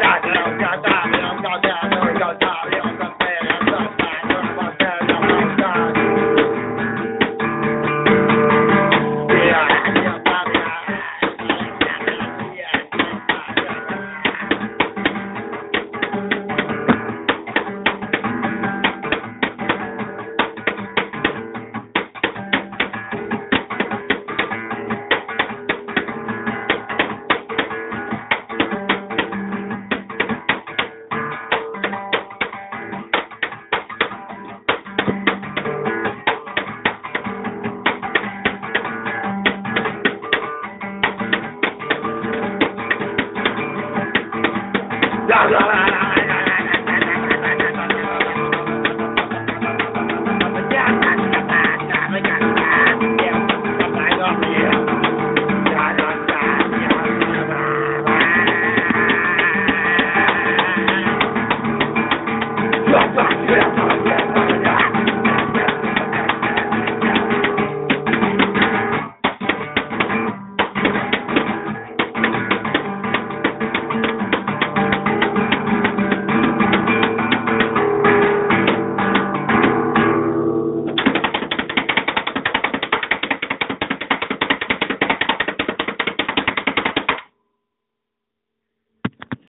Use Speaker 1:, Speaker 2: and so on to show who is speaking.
Speaker 1: la la la Gargalha!